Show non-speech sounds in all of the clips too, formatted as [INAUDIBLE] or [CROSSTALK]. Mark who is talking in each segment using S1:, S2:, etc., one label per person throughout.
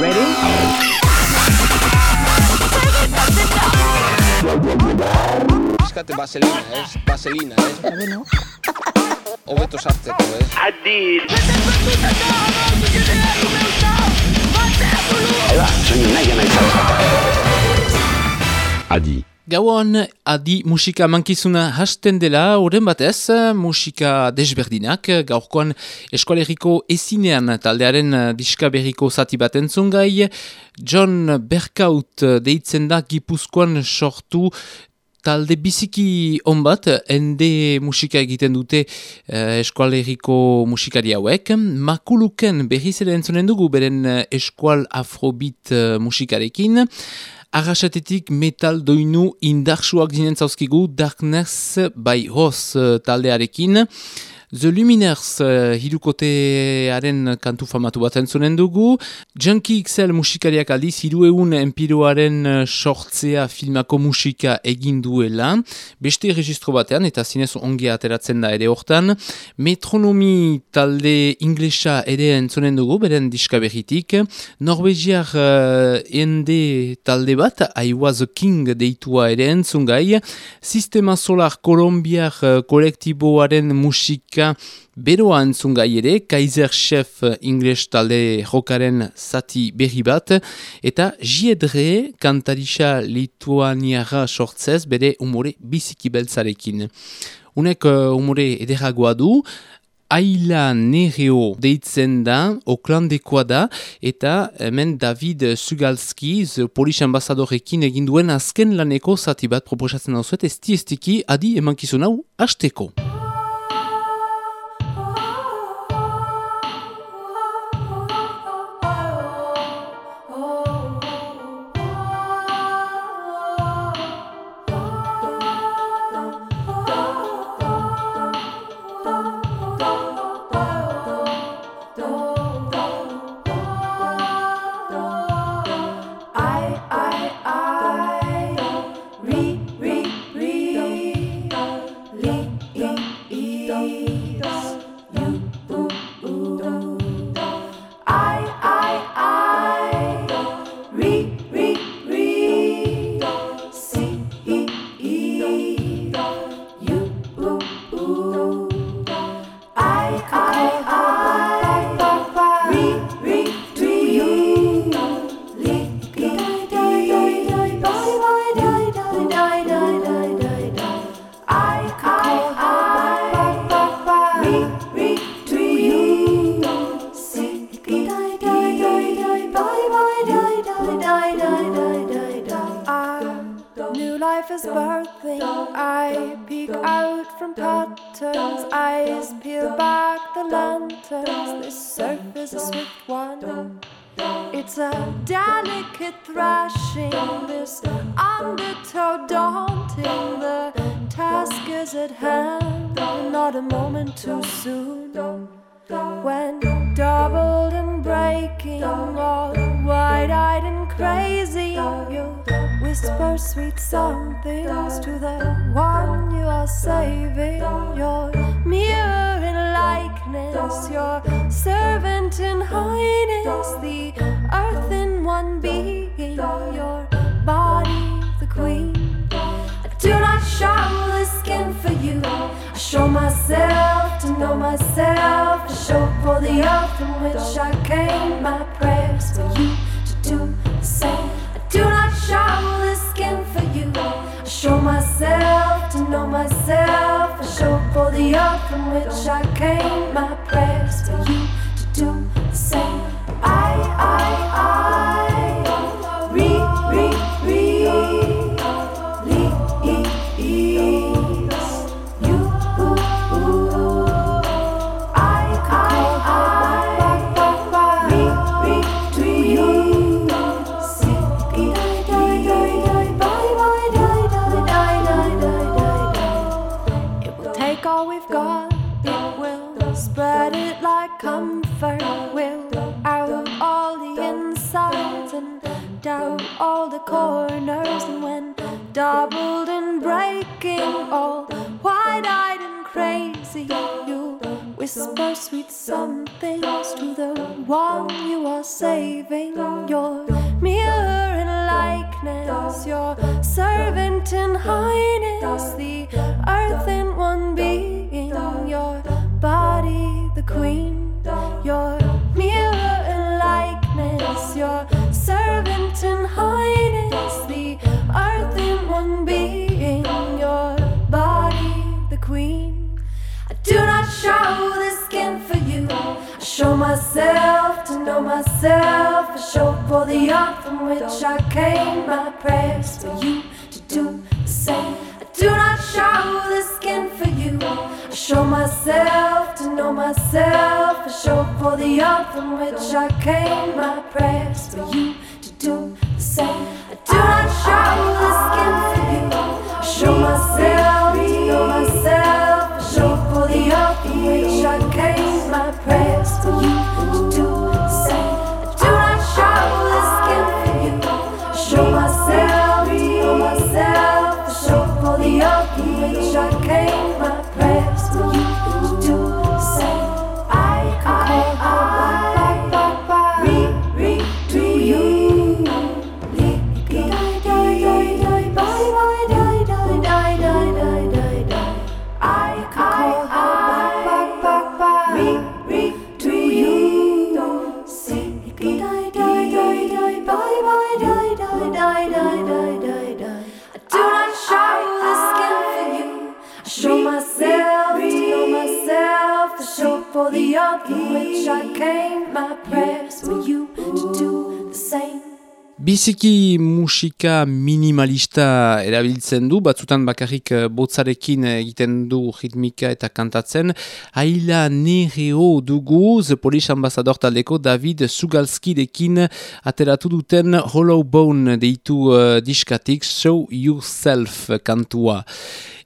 S1: Ready?
S2: Eskate vaselina, ez? Vaselina, ez?
S1: Bueno.
S2: Hobeto sartzeko, ez?
S3: Adid.
S4: Adi.
S5: Gauan, adi musika mankizuna hasten dela, horren batez, musika desberdinak, gaurkoan eskoaleriko ezinean taldearen diska berriko zati bat entzungai, John Berkaut deitzen da gipuzkoan sortu talde biziki onbat, ende musika egiten dute uh, eskualeriko musikari hauek. Makuluken berriz ere entzunen dugu beren eh, eskual afrobit uh, musikarekin. Arrasatetik metal doinu indarsuak zinen zauzkigu Darkness by Ross taldearekin. The Luminers uh, hirukotearen kantu famatu bat entzunen dugu. Junkie XL musikariak aldiz, hiru egun empiroaren uh, sortzea filmako musika egin duela. Beste registro batean, eta zinez ongi ateratzen da ere hortan. Metronomi talde inglesa ere entzunen dugu, beren diska berritik. Norvegiar uh, ende talde bat, I was a king deitua ere entzungai. Sistema Solar Kolombiar uh, kolektiboaren musika beroa entzun gai ere, Kaiser Chef Ingles talde jokaren zati berri bat, eta Jiedre kantarisa lituaniara sortzez bere umore biziki beltzarekin. Unek uh, umore ederagoa du, Aila Nereo deitzen da, oklandekoa da, eta hemen David Sugalski, polis ambasadorekin egin duen azken laneko zati bat proposatzen hau zuet, estiki adi emankizun hau hasteko. to the one you are saving. Your mirror in likeness, your servant in highness, the earth in one being, your body the queen. I do not show the skin for you. I show myself to know myself. I show for the earth from which I came. My prayers for you to do the same. I do not show the skin I show myself to know myself. I show for the earth from which I came. My prayers for you to do the same. I, I, I. never will out all the insides and down all the corners. And when doubled and breaking, all wide eyed and crazy, you whisper sweet somethings to the one you are saving. Your mirror and likeness, your servant and highness, the earth in one being, your body, the queen your mirror and likeness, your servant and highness, the earth in one being, your body, the queen. I do not show the skin for you. I show myself to know myself. I show for the earth from which I came. My prayers for you to do the same. I do not show the skin for you. I show myself know myself. I show for the earth from which I came. My prayers for you to do the same.
S4: I do not show Biziki musika minimalista erabiltzen du, batzutan bakarrik eh, botzarekin egiten du ritmika eta kantatzen. Aila nereo dugu, The Polish Ambassador taldeko David Sugalskirekin ateratu duten Hollow Bone deitu uh, diskatik Show Yourself kantua.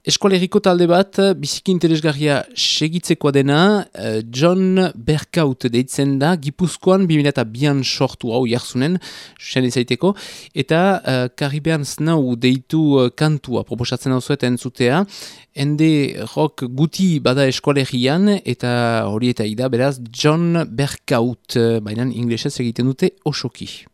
S4: Eskoleriko talde bat, biziki interesgarria segitzekoa dena, eh, John Berkaut deitzen da, Gipuzkoan 2002an sortu hau jarzunen, sen izaiteko, eta uh, Caribbean Snow deitu uh, kantua proposatzen hau zuet entzutea, ende rock guti bada eskolerian, eta hori eta ida, beraz, John Berkaut, baina inglesez egiten dute osoki.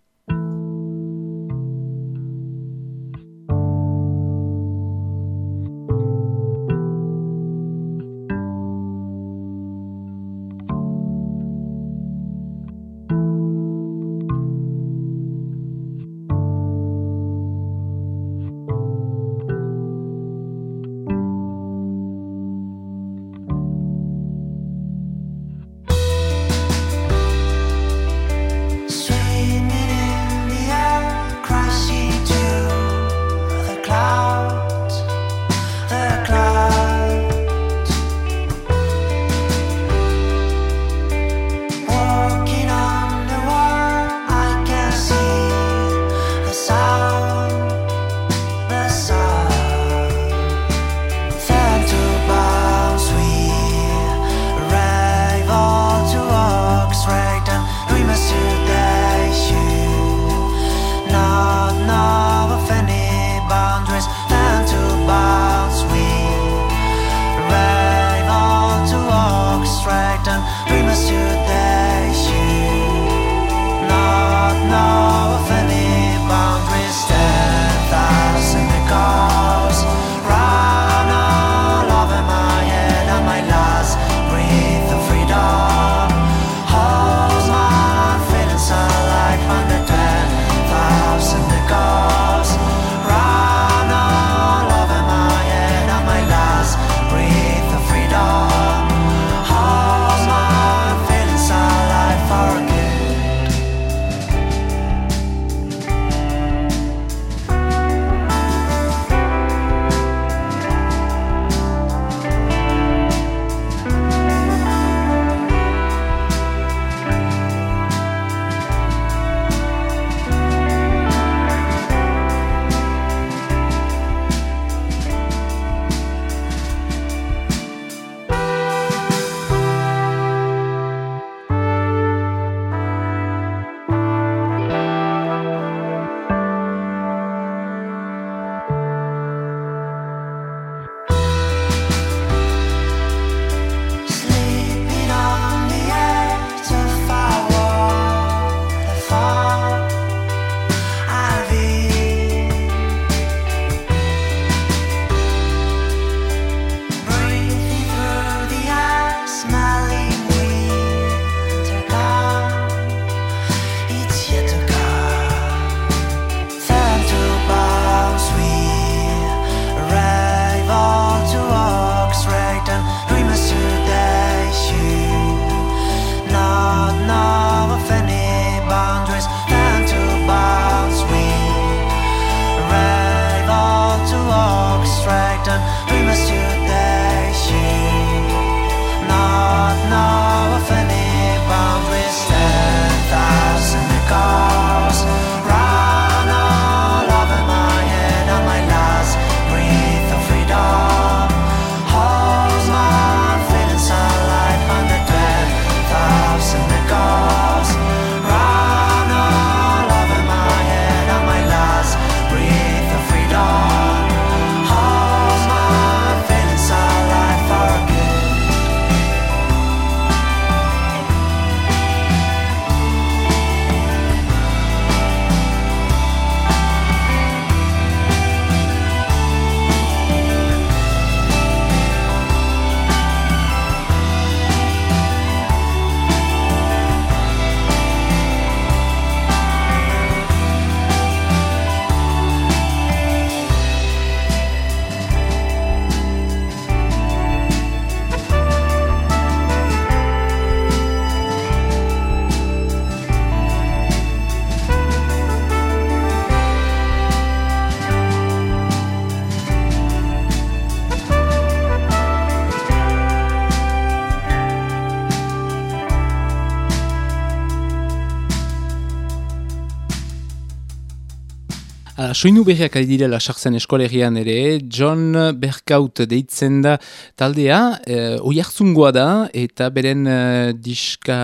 S5: Soinu berriak ari direla sartzen eskolegian ere, John Berkaut deitzen da taldea, e, oi hartzungoa da, eta beren e, diska,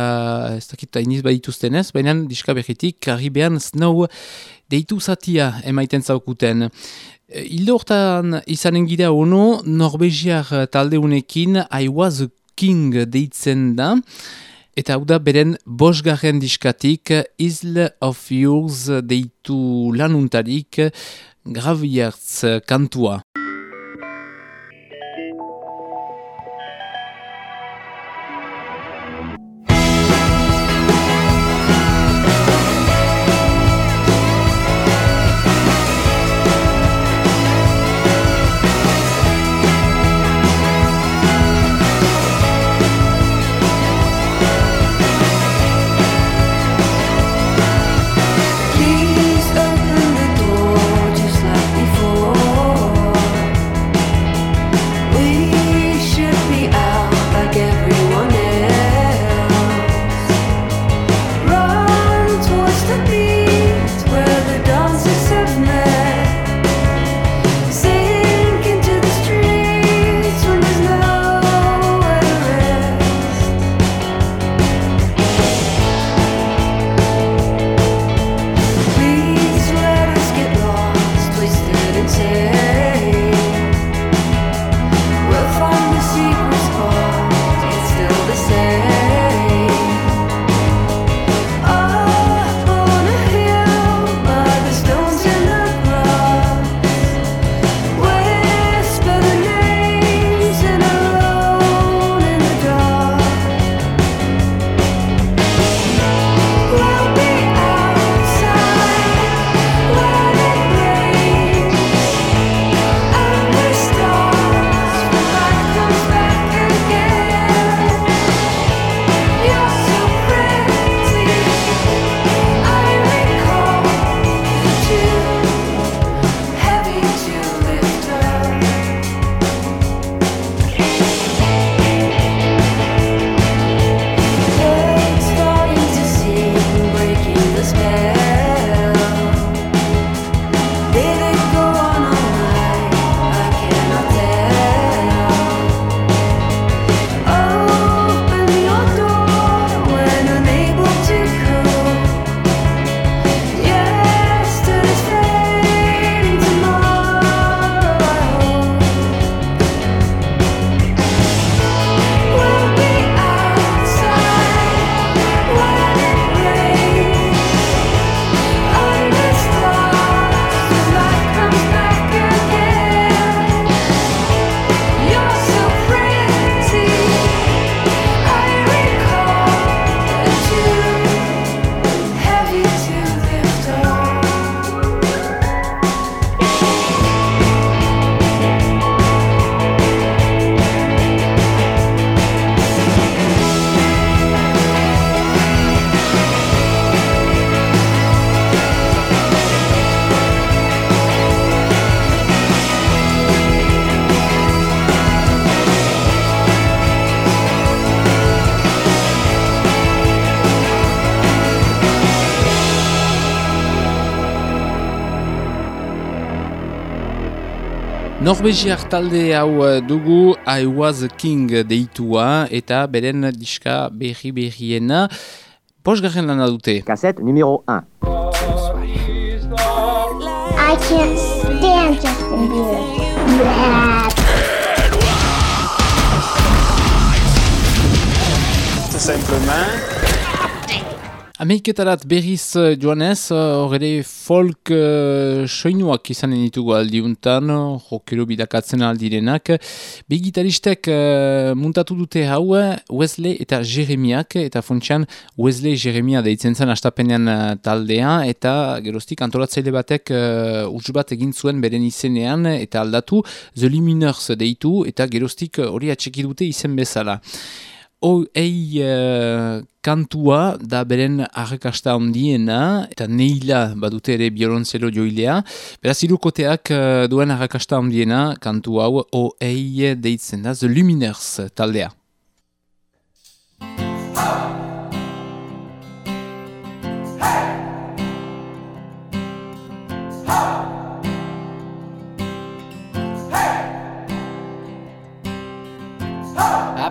S5: ez dakit iniz badituzten ez, baina diska berritik, Caribbean Snow deitu zatia emaiten zaukuten. E, Hildo hortan izanen gira ono, Norvegiar taldeunekin I was a king deitzen da, Eta hau da beren bosgarren diskatik Isle of Yours deitu lanuntarik Graviartz kantua. Norvegiar talde hau eh, dugu I Was a King deitua eta beren diska berri berriena bosgarren lana dute.
S1: Cassette numéro 1.
S6: I can't stand Justin Bieber.
S7: Tout simplement.
S5: Ameriketarat berriz eh, joanez, horre folk uh, soinuak izanen ditugu aldiuntan, rockero bidakatzen aldirenak. Bi gitaristek eh, muntatu dute hau Wesley eta Jeremiak, eta funtsian Wesley Jeremia deitzen zen astapenean eh, taldea, eta geroztik antolatzaile batek uh, utz bat egin zuen beren izenean, eta aldatu The Luminers deitu, eta geroztik hori atxeki dute izen bezala. Oei uh, kantua da beren arrakasta handiena, eta neila badute ere biolontzelo joilea. Beraz, irukoteak uh, duen arrakasta handiena kantu hau Oei deitzen da, The Luminers taldea.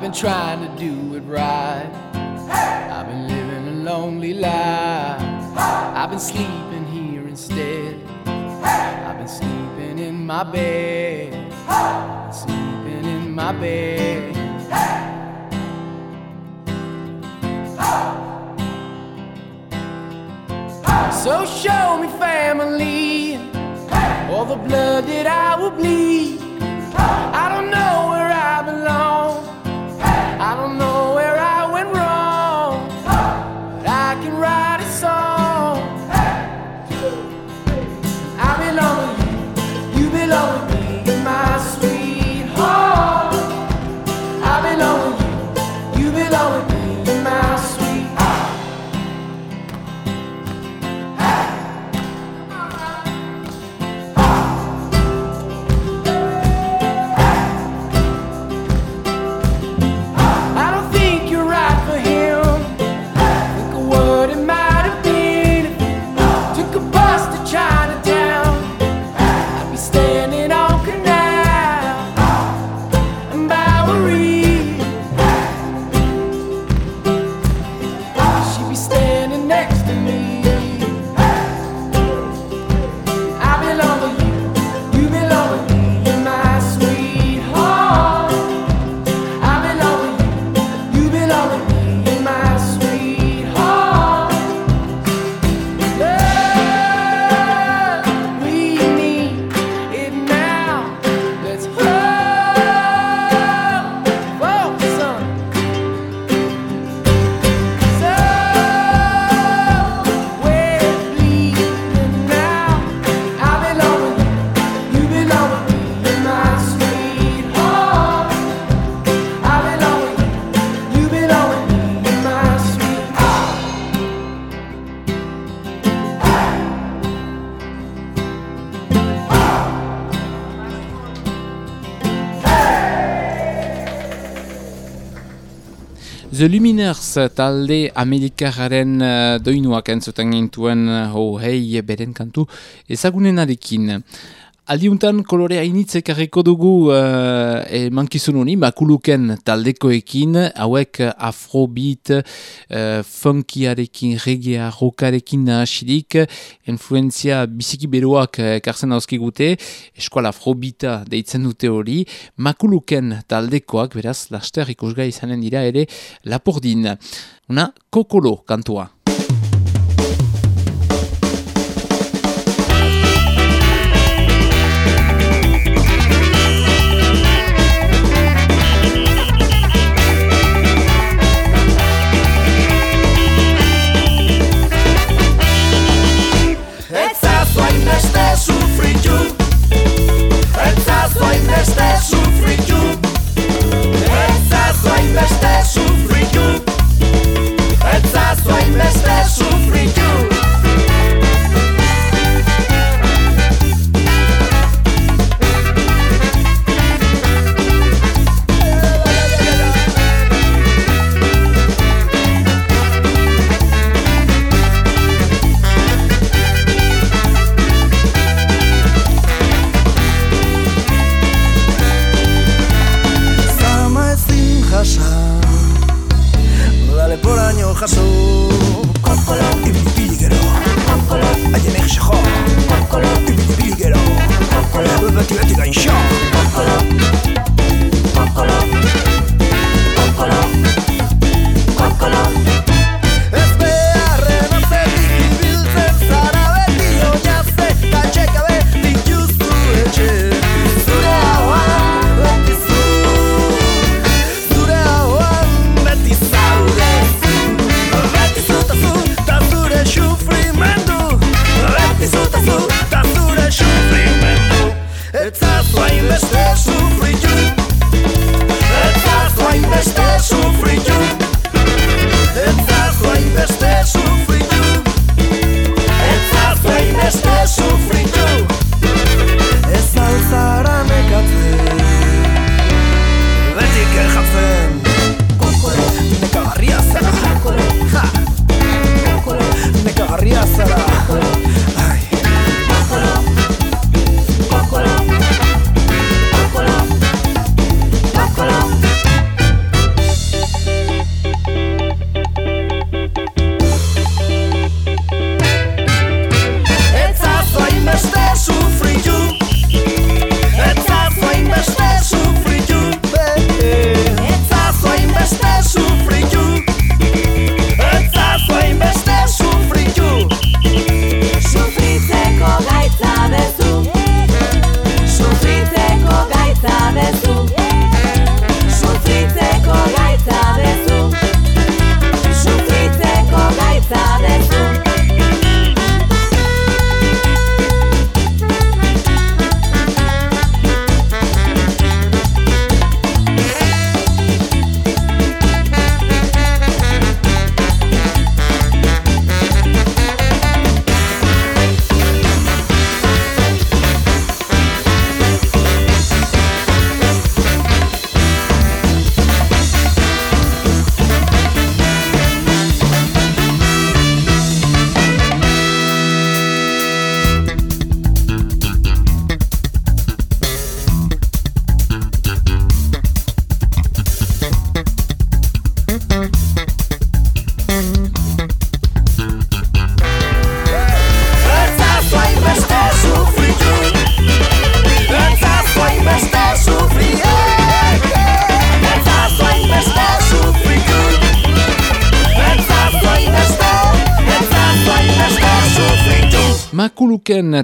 S8: Been trying to do it right. I've been living a lonely life. I've been sleeping here instead. I've been sleeping in my bed. I've sleeping in my bed. So show me family, all the blood that I will bleed. I don't know where I belong. I don't know
S4: The Luminers talde Amerikararen uh, doinuak entzuten gintuen uh, oh, hei beren kantu ezagunenarekin. Aldiuntan kolorea initzek harriko dugu uh, e, mankizun honi, makuluken taldekoekin, hauek afrobeat, uh, funkiarekin, regea, rokarekin nahasirik, influenzia biziki beroak uh, karzen hauzkigute, eskual afrobeata deitzen dute hori, makuluken taldekoak, beraz, laster ikusgai izanen dira ere, lapordin. Una, kokolo kantua.
S9: Hainbeste sufritu. Etzazu hainbeste sufritu. Etzazu hainbeste sufritu Etzazu hainbeste sufritu
S10: Etzazu hainbeste sufritu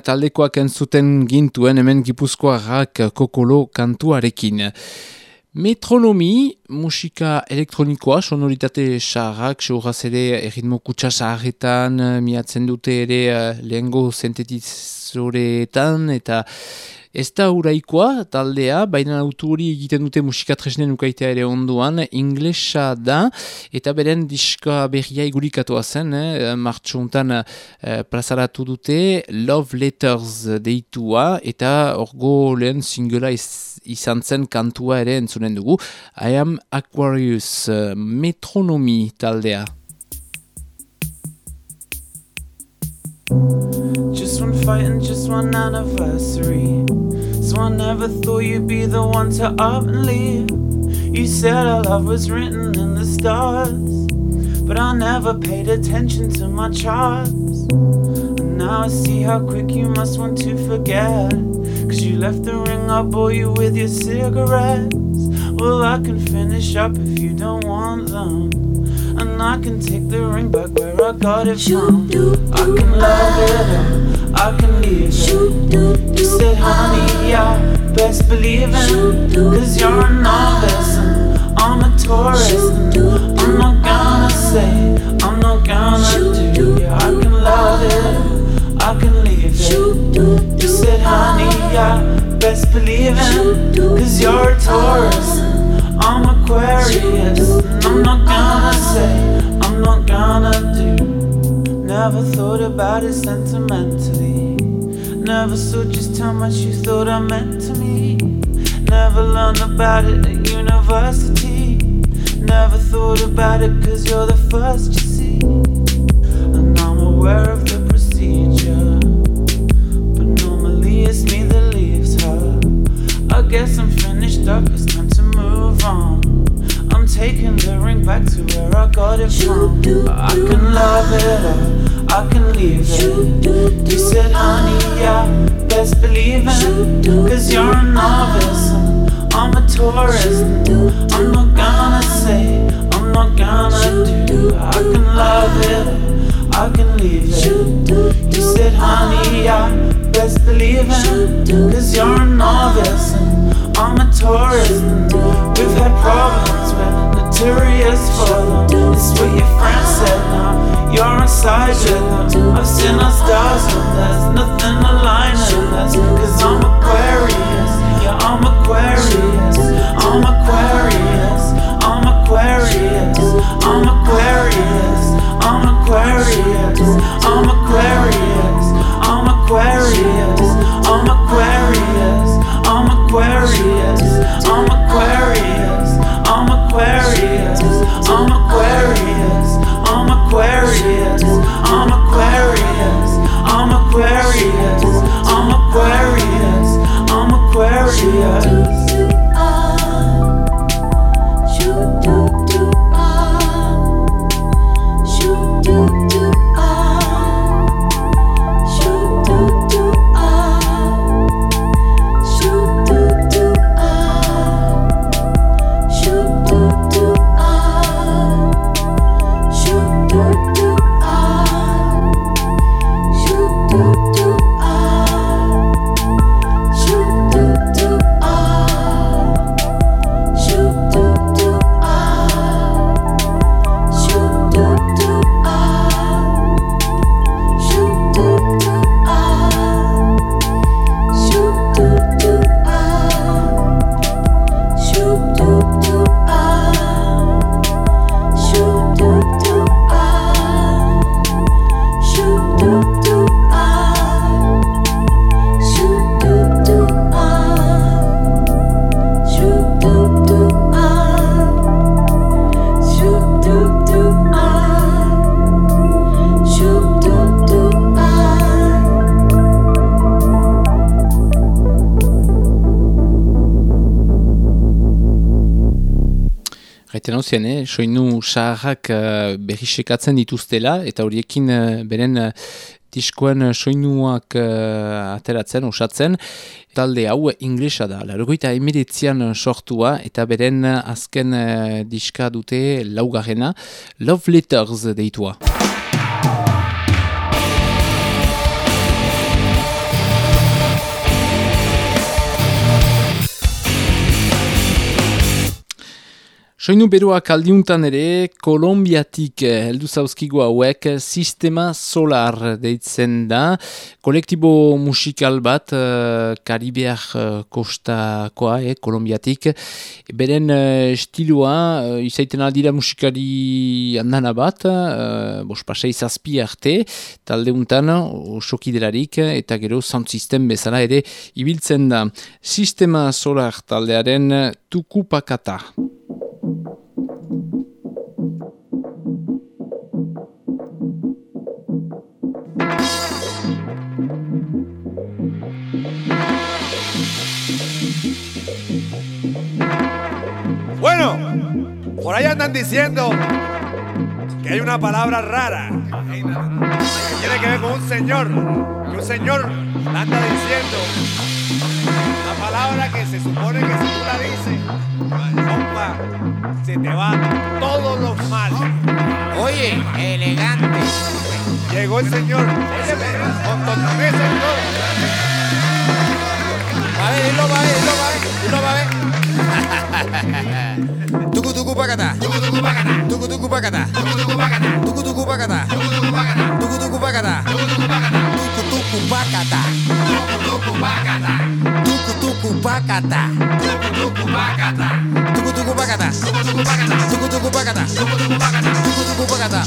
S4: taldekoak entzuten gintuen hemen gipuzkoarrak kokolo kantuarekin. Metronomi, musika elektronikoa, sonoritate saharrak, seuraz ere erritmo kutsa saharretan, miatzen dute ere uh, lehengo sintetizoretan, eta Ez da uraikoa taldea, baina autu hori egiten dute musika tresnen ukaitea ere onduan, inglesa da, eta beren diska berria igurikatua zen, eh, martxuntan eh, plazaratu dute, Love Letters deitua, eta orgo lehen singela izan zen kantua ere entzunen dugu, I am Aquarius, eh, metronomi taldea.
S11: Just one fight and just one anniversary. So I never thought you'd be the one to up and leave. You said our love was written in the stars. But I never paid attention to my charts. And now I see how quick you must want to forget. Cause you left the ring, I bore you with your cigarettes. Well, I can finish up if you don't want them. And I can take the ring back where I got it from. I can love it, I can leave it. You said, honey, yeah, best believe it. Cause you're a novice and I'm a tourist. And I'm not gonna say, I'm not gonna do. Yeah, I can love it, I can leave it. You said, honey, yeah, best believe it. Cause you're a tourist. Never thought about it sentimentally. Never saw just how much you thought I meant to me. Never learned about it at university. Never thought about it cause you're the first you see. And I'm aware of the procedure. But normally it's me that leaves her. I guess I'm finished up, it's time to move on. I'm taking the ring back to where I got it from. I can love it or I can leave it. You said, honey, yeah, best believe it. Cause you're a novice I'm a tourist. I'm not gonna say, I'm not gonna do. I can love it I can leave it. You said, honey, yeah, best believe it. Cause you're a novice I'm a tourist. We've had problems with notorious for them. It's what your friends said now. You're inside them. I've seen our stars and there's nothing aligning us. Cause I'm Aquarius. Yeah, I'm Aquarius. I'm Aquarius. I'm Aquarius. I'm Aquarius. I'm Aquarius. I'm Aquarius. I'm Aquarius. I'm Aquarius. I'm Aquarius. I'm Aquarius. I'm Aquarius. I'm Aquarius. Aquarius.
S4: Eh? soinu saharrak uh, berrisekatzen dituztela, eta horiekin uh, beren uh, diskoen soinuak uh, ateratzen, osatzen, talde hau inglesa da. Larogoita emiretzian sortua, eta beren azken uh, diska dute laugarrena, Love Letters deitua. Soinu beruak aldiuntan ere, Kolombiatik eh, heldu zauzkigu hauek sistema solar deitzen da. Kolektibo musikal bat, uh, Karibeak uh, kostakoa, eh, Kolombiatik. Beren uh, estilua, uh, izaiten aldira musikari andana bat, uh, bos pasei zazpi arte, talde untan, osoki delarik, eta gero sound system bezala ere, ibiltzen da. Sistema solar taldearen tukupakata.
S12: Bueno, por ahí andan diciendo que hay una palabra rara. Que tiene que ver con un señor, que un señor anda diciendo palabra que se supone que si tú la dices, compa, se te van todos los males.
S13: Oye, elegante.
S12: Llegó el señor, con todo.
S13: Va a ver, dilo, va a ver, dilo, va a ver, dilo, va a ver. [LAUGHS] Tucu tucu pacata. Tucu tucu pacata. Tucu tucu pacata. Tucu tucu pacata. Tucu tucu pacata. Tucu tucu pacata. Tucu tucu pacata. Tucu tucu pacata. bacata. Tucutucu bacata. Tucutucu bacata. Tucutucu bacata. Tucutucu bacata. Tucutucu bacata.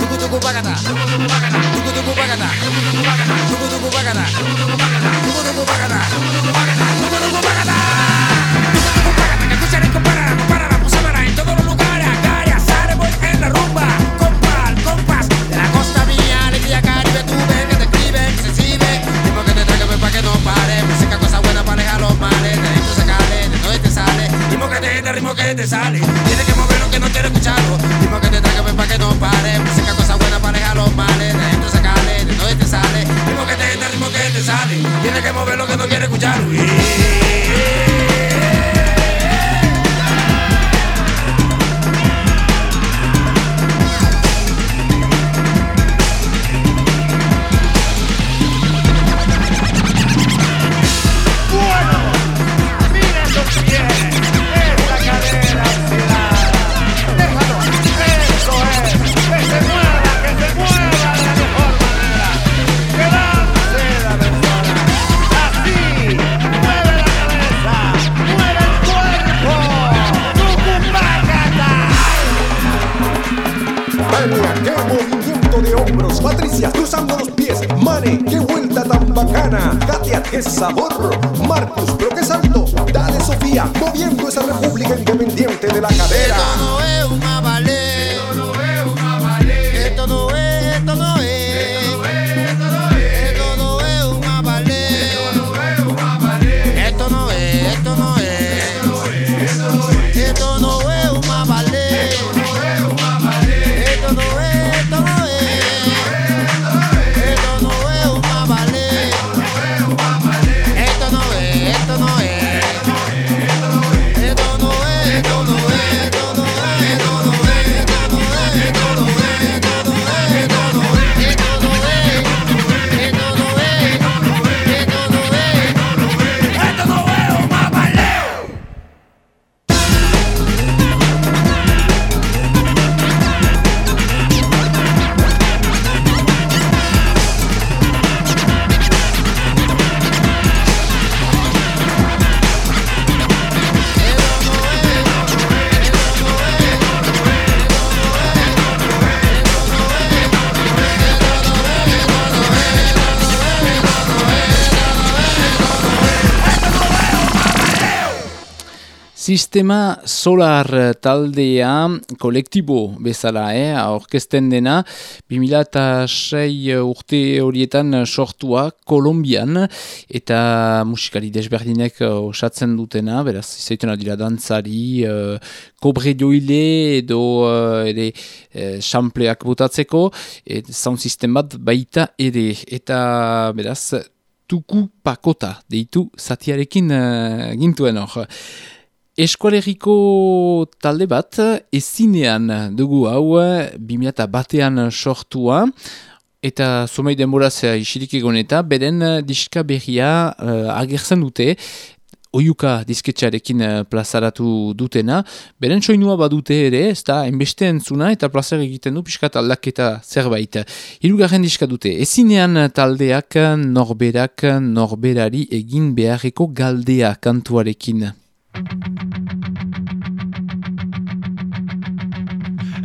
S13: Tucutucu bacata. Tucutucu bacata. Tucutucu bacata. Tucutucu bacata. Tucutucu bacata. Tucutucu bacata. Tucutucu bacata. Tucutucu bacata. Tucutucu bacata. Tucutucu bacata.
S4: Sistema Solar taldea kolektibo bezala, eh, aurkezten dena, 2006 urte horietan sortua Kolombian, eta musikari desberdinek osatzen dutena, beraz, izaiten dira dantzari, uh, kobre joile edo uh, ere uh, sampleak botatzeko, et sound system bat baita ere, eta beraz, tuku pakota, deitu zatiarekin uh, gintuen hor. Eskualeriko talde bat ezinean dugu hau 2000 batean sortua eta zumei denboraz isirik egon eta beren diska berria uh, agertzen dute oiuka disketxarekin uh, plazaratu dutena. Beren soinua badute ere, ez da, enbeste entzuna eta plazar egiten du pixkat aldaketa zerbait. Hirugarren diska dute, ezinean taldeak norberak norberari egin beharreko galdea kantuarekin.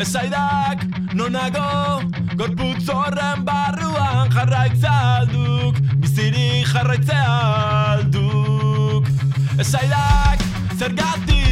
S14: Esaidak nonago Gorputz horren barruan jarraitza alduk Bizirik jarraitzea alduk. Esaidak zergatik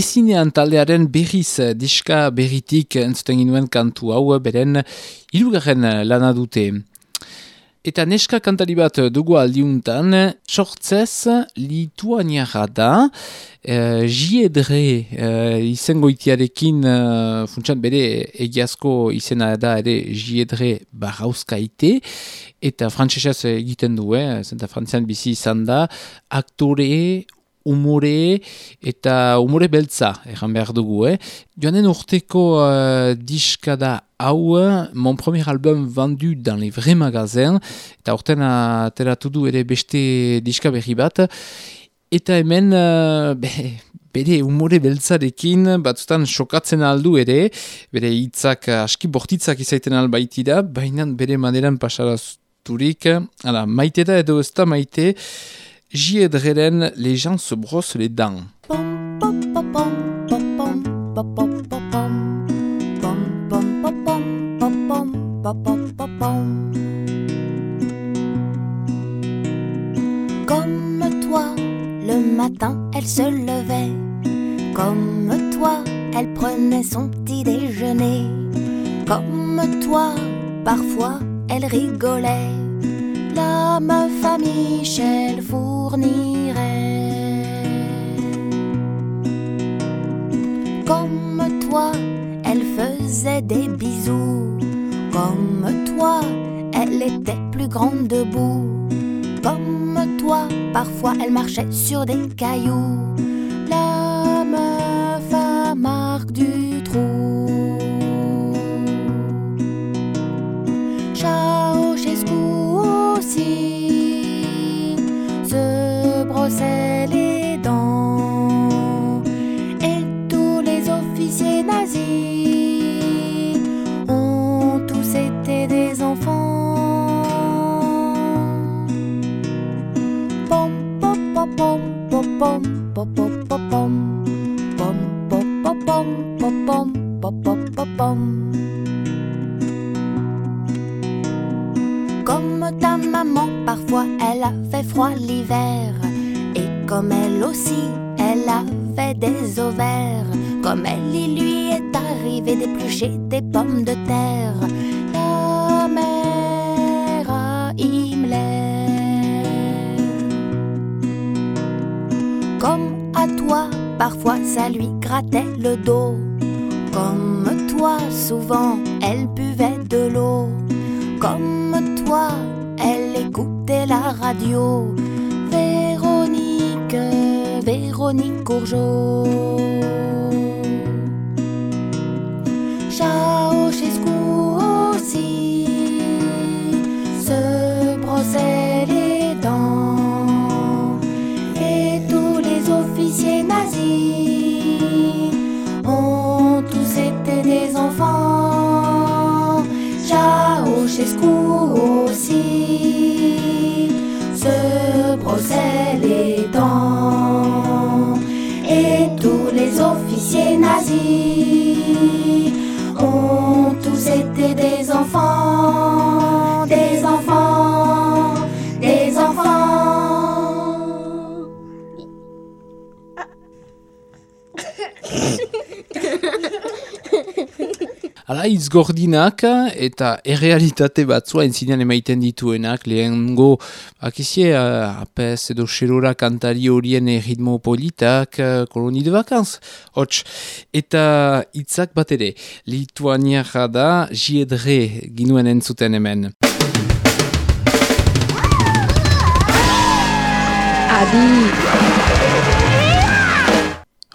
S4: Ezinean taldearen berriz eh, diska berritik entzuten ginuen kantu hau eh, beren hirugarren eh, lana dute. Eta neska kantari bat dugu aldiuntan, sortzez lituaniara da, e, jiedre e, izengoitiarekin e, funtsan bere egiazko izena da ere jiedre barrauzkaite, eta frantsesez egiten du, eh, zenta frantzian bizi izan da, aktore, umore eta umore beltza, erran behar dugu, eh? Joanen urteko uh, diska da hau, mon premier album vendu dans les vrais magasins, eta urten ateratu du ere beste diska berri bat, eta hemen, uh, be, bere umore beltzarekin, batzutan sokatzen aldu ere, bere hitzak aski bortitzak izaiten albaitira, baina bere maneran pasarazturik, ala, maite da edo ez maite, Jiedreren, les gens se brossent les dents.
S15: Comme toi, le matin, elle se levait. Comme toi, elle prenait son petit déjeuner. Comme toi, parfois, elle rigolait. La meuf à Michel fournirait. Comme toi, elle faisait des bisous. Comme toi, elle était plus grande debout. Comme toi, parfois elle marchait sur des cailloux. La meuf à Marc brossait les dents. Et tous les officiers nazis ont tous été des enfants. Pom, pom, pom, pom, pom, pom, pom, Comme ta maman, parfois elle a fait froid l'hiver. Comme elle aussi, elle avait des ovaires. Comme elle, il lui est arrivé d'éplucher des pommes de terre. La mère à Himmler. Comme à toi, parfois ça lui grattait le dos. Comme toi, souvent elle buvait de l'eau. Comme toi, elle écoutait la radio. Véronique, Courgeot. Ceausescu aussi se brossait les dents. Et tous les officiers nazis ont tous été des enfants. Ceausescu aussi se brossait les dents. Nazis ont tous été des enfants,
S4: Hala, izgordinak eta errealitate batzua entzinean emaiten dituenak, lehengo, bakizie, uh, apes edo xerora kantari horien ritmo politak, uh, koloni de vakanz, hots. Eta hitzak bat ere, lituaniara da, jiedre ginuen entzuten hemen.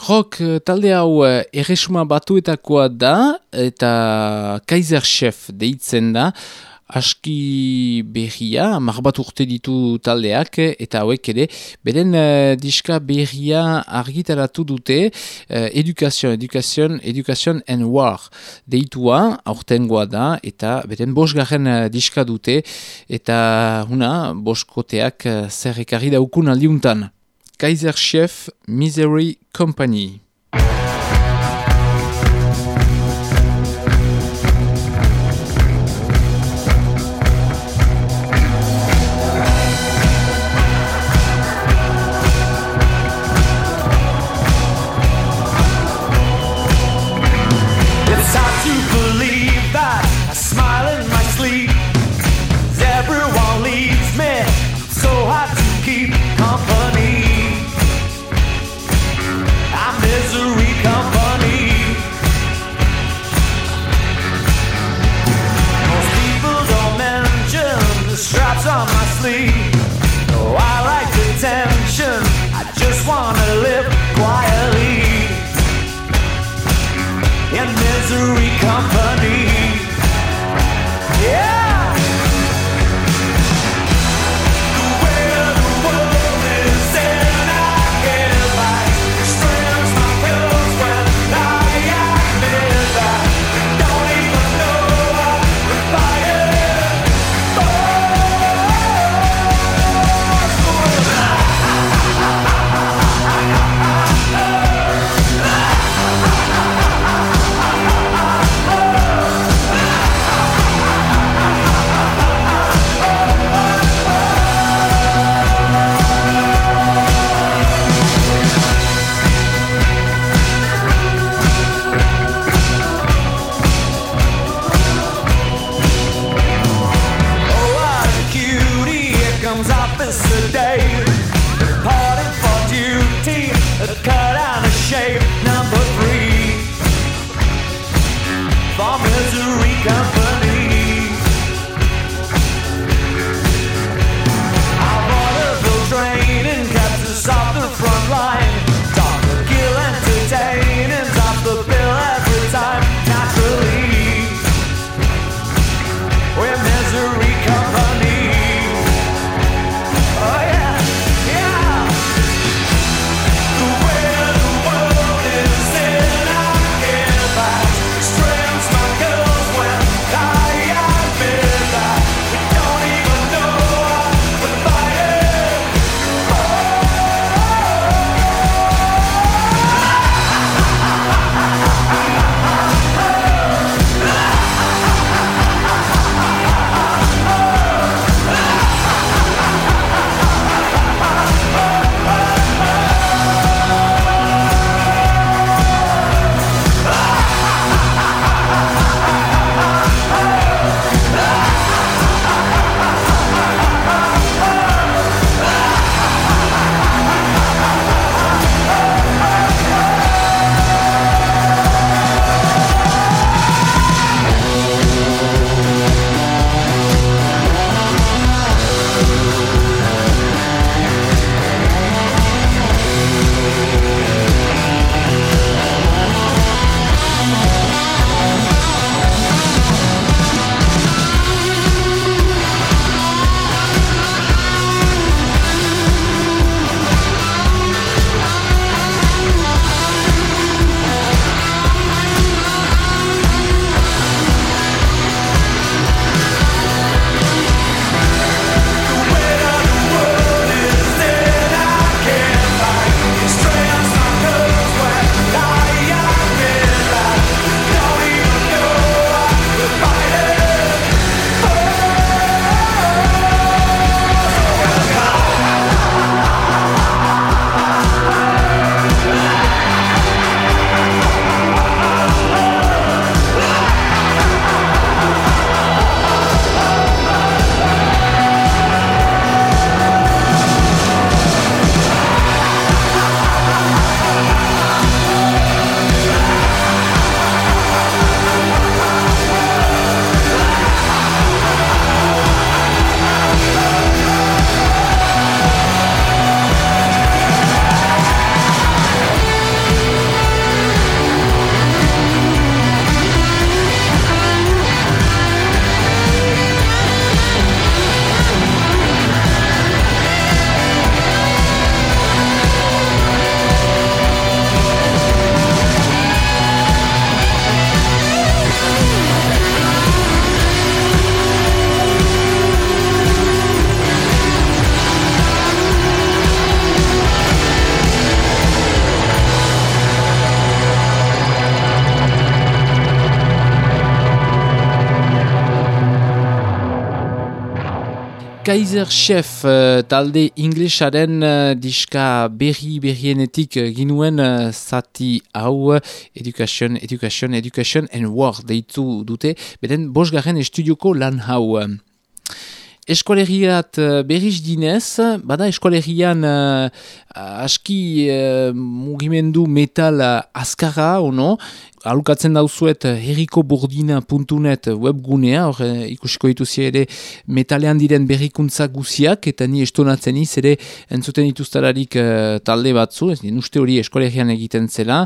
S4: Rock eh, talde hau eh, erresuma batuetakoa da eta Kaiser Chef deitzen da. Aski berria, mar bat urte ditu taldeak eta hauek ere, beren uh, diska berria argitaratu dute uh, Education, Education, Education and War deitua, aurtengoa da eta beren bosgarren uh, diska dute eta una, boskoteak uh, zer ekarri daukun aldiuntan. Kaiser Chef Misery Company. Kaiser Chef uh, talde inglesaren uh, diska berri berrienetik uh, ginuen uh, zati hau Education, Education, Education and War deitu dute, beren bosgarren estudioko lan hau. Eskoleriat berriz dinez, bada eskolerian uh, aski uh, mugimendu metal uh, azkarra, ono, alukatzen dauzuet herrikobordina.net webgunea, hor eh, ikusiko dituzi ere metalean diren berrikuntza guziak, eta ni estonatzen iz ere entzuten dituztararik uh, talde batzu, ez uste hori eskolerian egiten zela,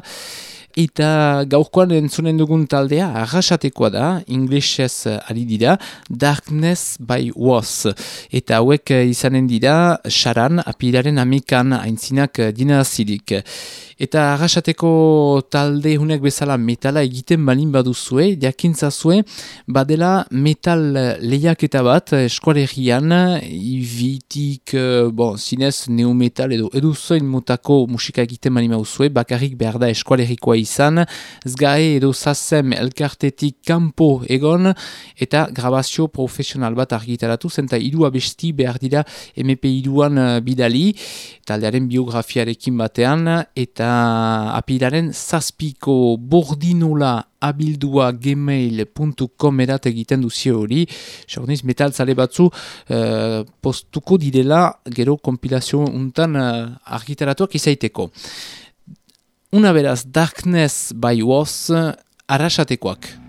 S4: Eta gaurkoan entzunen dugun taldea, arrasatekoa da, inglesez ari dira, Darkness by Was. Eta hauek izanen dira, saran, apiraren amekan aintzinak dinazirik. Eta arrasateko talde hunek bezala metala egiten balin baduzue, diakintzazue, badela metal lehiaketa bat eskualerian, ibitik, bon, zinez, neometal edo edu zoin mutako musika egiten balin baduzue, bakarrik behar da eskualerikoa izan, zgae edo zazem elkartetik kanpo egon, eta grabazio profesional bat argitaratu, zenta hiru abesti behar dira MP iruan bidali, taldearen biografiarekin batean, eta apilaren zazpiko bordinola abildua gmail.com erat egiten duzio hori, saurniz metal zale batzu uh, postuko direla gero kompilazio untan uh, argitaratuak izaiteko. Una beraz, Darkness by Was, arrasatekoak.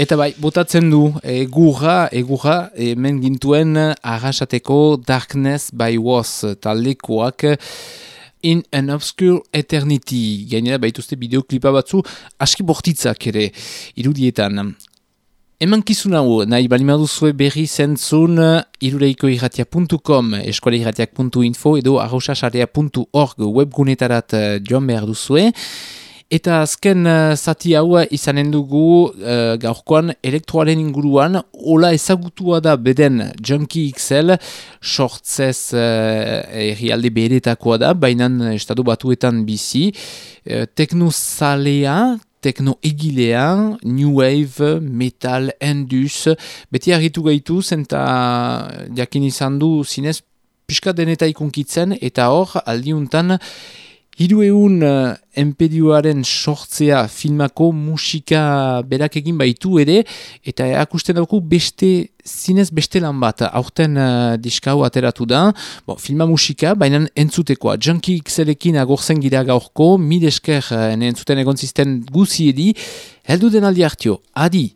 S4: Eta bai, botatzen du, egurra, egurra, hemen gintuen arrasateko Darkness by Was taldekoak In an Obscure Eternity. Gainera baituzte bideoklipa batzu aski bortitzak ere irudietan. Eman kizun hau, nahi balimaduzue berri zentzun irureikoirratia.com, eskualeirratiak.info edo arrosasarea.org webgunetarat eh, joan behar duzue. Eta azken uh, zati hau izanen dugu uh, gaurkoan elektroaren inguruan, hola ezagutua da beden Junkie XL, sortzez uh, errialde beretakoa da, baina estadu batuetan bizi, uh, teknozalea, tekno egilea, new wave, metal, endus, beti argitu gaitu zenta jakin izan du zinez pixka deneta ikunkitzen, eta hor aldiuntan Hiru egun uh, enpedioaren sortzea filmako musika berak egin baitu ere, eta akusten dauku beste, zinez beste lan bat, aurten uh, diskau ateratu da, bon, filma musika, baina entzutekoa, Junkie XL-ekin agorzen gira gaurko, mil esker uh, entzuten egon zisten guzi edi, heldu den aldi hartio, adi!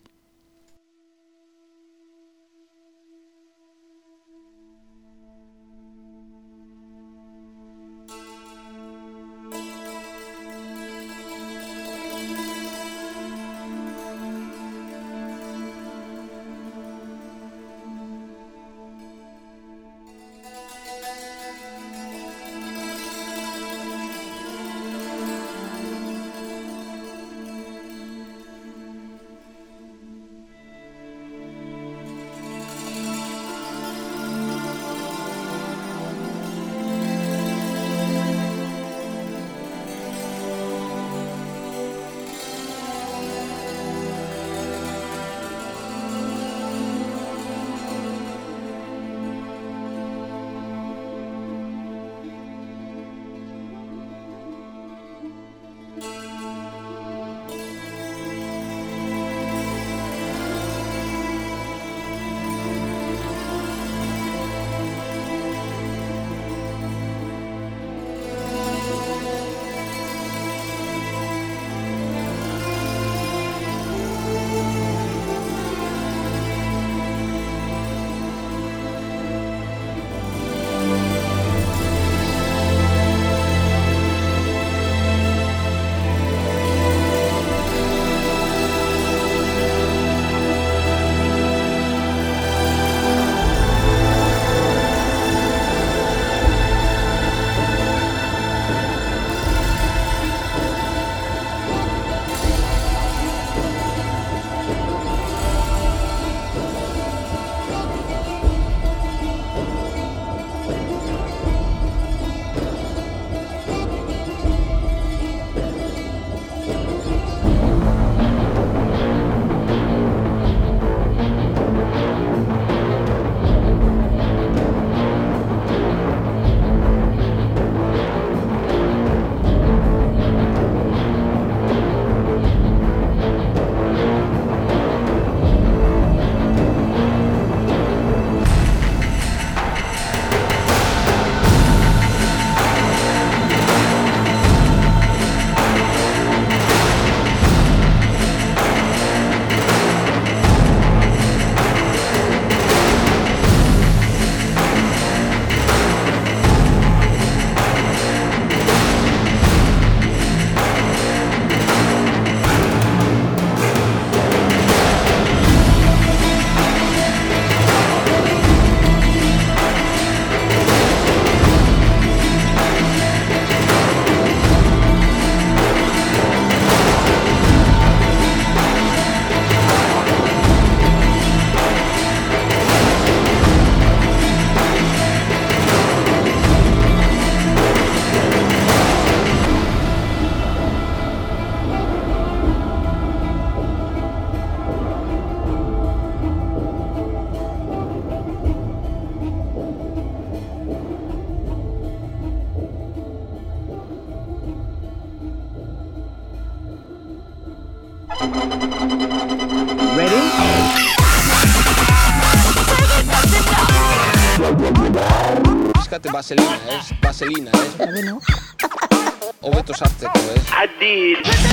S7: echarte vaselina, es vaselina,
S3: es. O Beto Sartre, es.